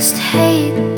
just hate